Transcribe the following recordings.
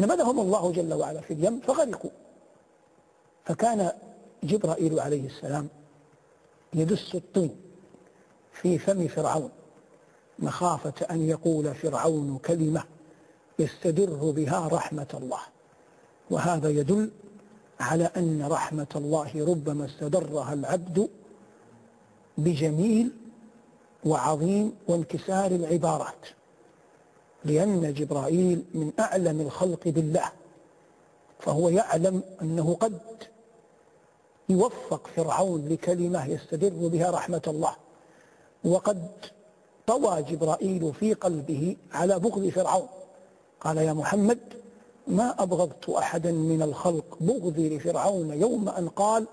نبذهم الله جل وعلا في اليم فغرقوا. فكان جبرائيل عليه السلام يدس الطين في فم فرعون مخافة أن يقول فرعون كلمة يستدر بها رحمة الله. وهذا يدل على أن رحمة الله ربما استدرها العبد بجميل وعظيم وانكسار العبارات. لأن جبرائيل من أعلم الخلق بالله فهو يعلم أنه قد يوفق فرعون لكلمة يستدر بها رحمة الله وقد طوى جبرائيل في قلبه على بغض فرعون. قال يا محمد ما أبغضت أحدا من الخلق بغضي لفرعون يوم أن قال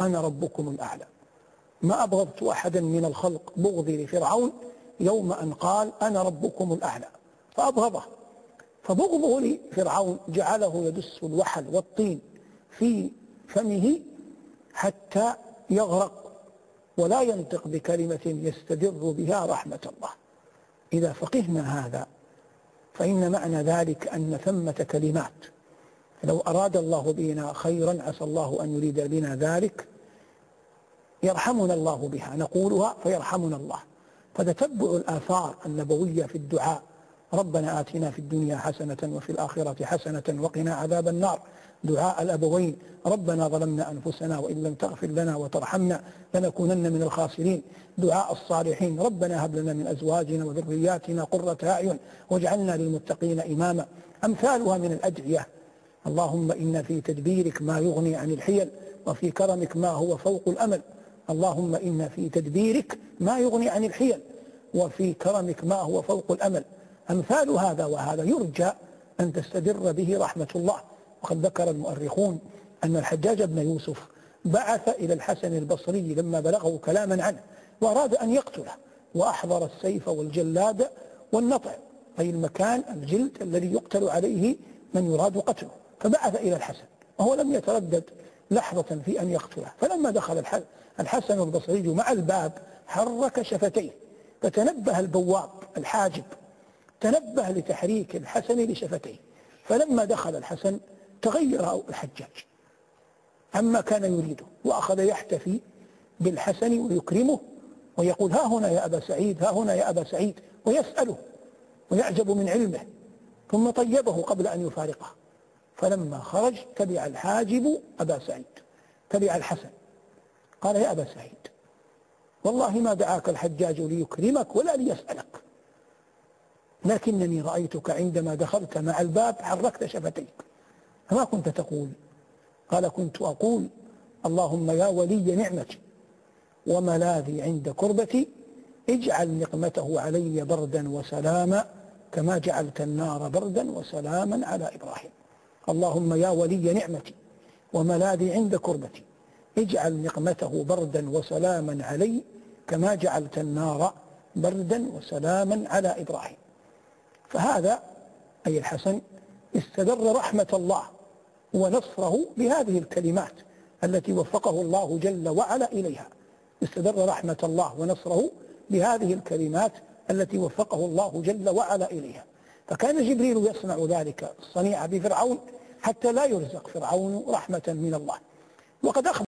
أنا ربكم الأعلى. ما أبغضت أحدا من الخلق بغضي لفرعون يوم أن قال أنا ربكم الأعلى. فأبغضه فبغضه لفرعون جعله يدس الوحل والطين في فمه حتى يغرق ولا ينطق بكلمة يستدر بها رحمة الله. إذا فقهنا هذا فإن معنى ذلك أن ثمة كلمات. لو أراد الله بنا خيرا عسى الله أن يريد بنا ذلك يرحمنا الله بها. نقولها فيرحمنا الله. فتتبع الآثار النبوية في الدعاء. ربنا آتنا في الدنيا حسنة وفي الآخرة حسنة وقنا عذاب النار. دعاء الأبوين. ربنا ظلمنا أنفسنا وإن لم تغفر لنا وترحمنا لنكونن من الخاسرين. دعاء الصالحين. ربنا هب لنا من أزواجنا وذرياتنا قرة أعين واجعلنا للمتقين إماما. أمثالها من الأدعية اللهم إن في تدبيرك ما يغني عن الحيل وفي كرمك ما هو فوق الأمل. اللهم إن في تدبيرك ما يغني عن الحيل وفي كرمك ما هو فوق الأمل. أمثال هذا وهذا يرجى أن تستدر به رحمة الله. وقد ذكر المؤرخون أن الحجاج بن يوسف بعث إلى الحسن البصري لما بلغه كلاما عنه وأراد أن يقتله وأحضر السيف والجلاد والنطع أي المكان الجلد الذي يقتل عليه من يراد قتله. فبعث إلى الحسن وهو لم يتردد لحظة في أن يقتله. فلما دخل الحسن البصري مع الباب حرك شفتيه فتنبه البواب الحاجب تنبه لتحريك الحسن لشفتيه. فلما دخل الحسن تغير الحجاج. عما كان يريده وأخذ يحتفي بالحسن ويكرمه ويقول ها هنا يا أبا سعيد ها هنا يا أبا سعيد. ويسأله ويعجب من علمه ثم طيبه قبل أن يفارقه. فلما خرج تبع الحاجب أبا سعيد تبع الحسن. قال يا أبا سعيد والله ما دعاك الحجاج ليكرمك ولا ليسألك. لكنني رأيتك عندما دخلت مع الباب حركت شفتيك. فما كنت تقول؟ قال كنت أقول اللهم يا ولي نعمتي وملاذي عند كربتي اجعل نقمته علي بردا وسلاما كما جعلت النار بردا وسلاما على إبراهيم. اللهم يا ولي نعمتي وملاذي عند كربتي اجعل نقمته بردا وسلاما علي كما جعلت النار بردا وسلاما على إبراهيم. فهذا أي الحسن استدر رحمة الله ونصره بهذه الكلمات التي وفقه الله جل وعلا إليها. استدر رحمة الله ونصره بهذه الكلمات التي وفقه الله جل وعلا إليها. فكان جبريل يصنع ذلك الصنيع بفرعون حتى لا يرزق فرعون رحمة من الله. وقد أخبر